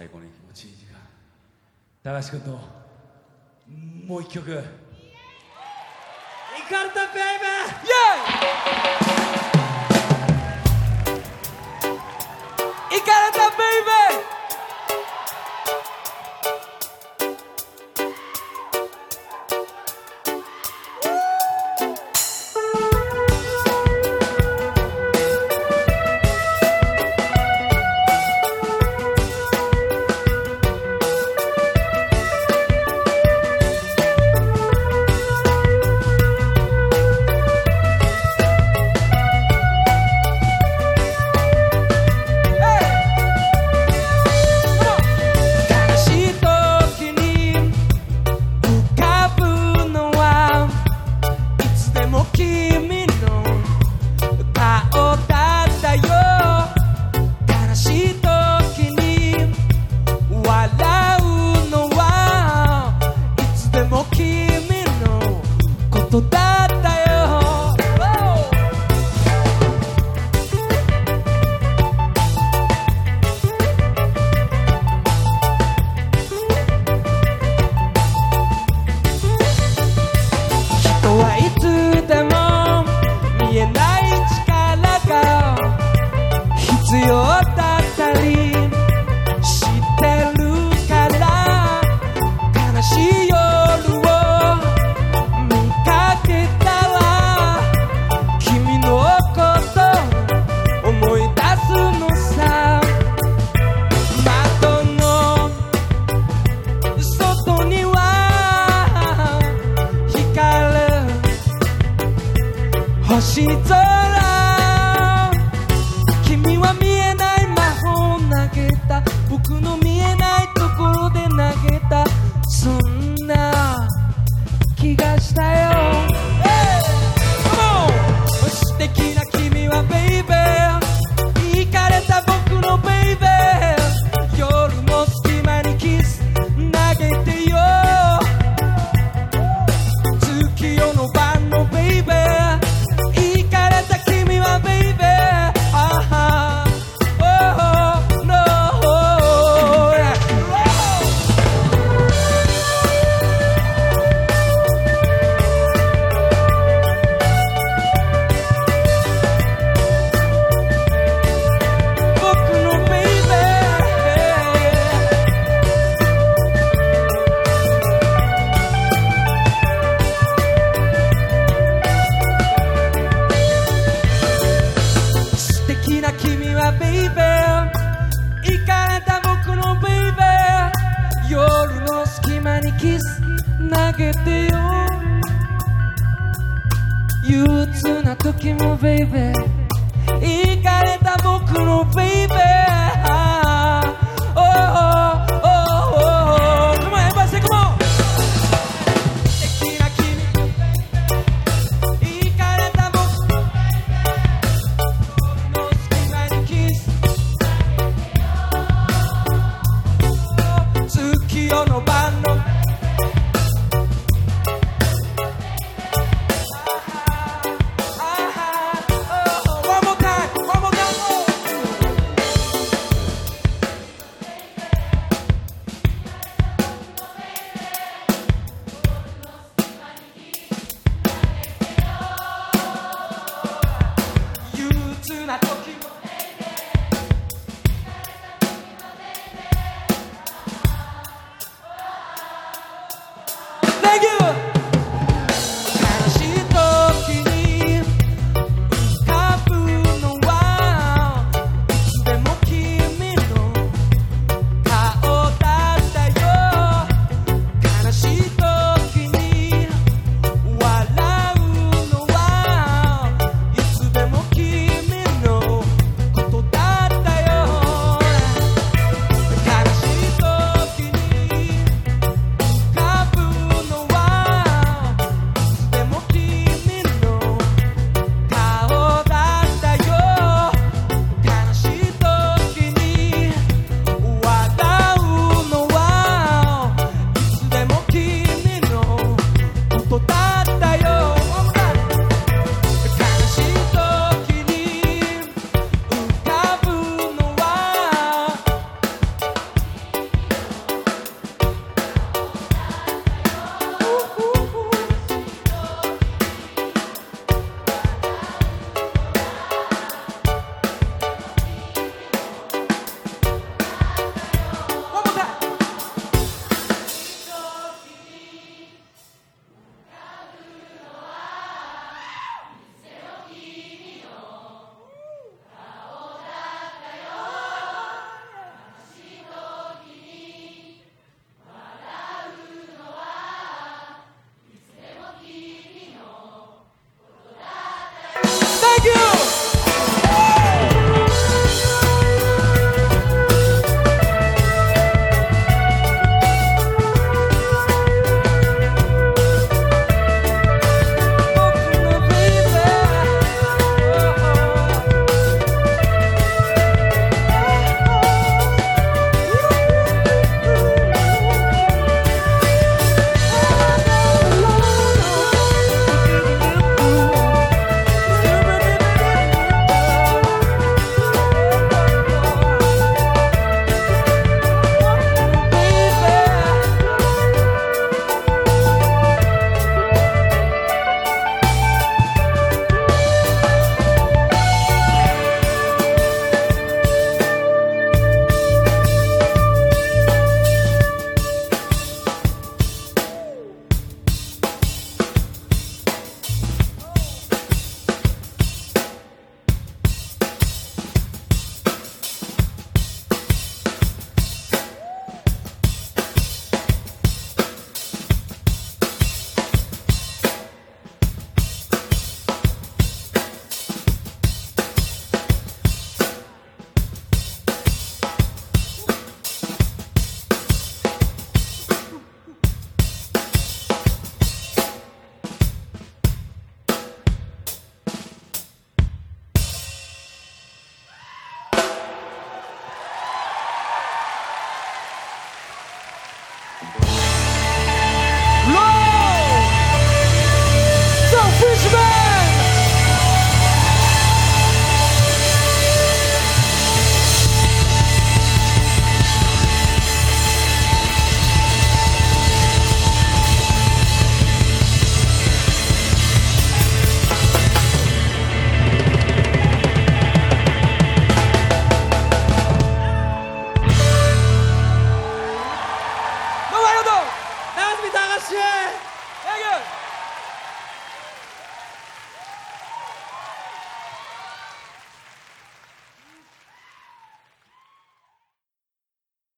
最高に気持ちいい時間。高橋君ともう一曲。イカルタペイベーイエーイ！キス投げてよ。憂鬱な時もベイベー。いかれた僕のベイベー。Bye.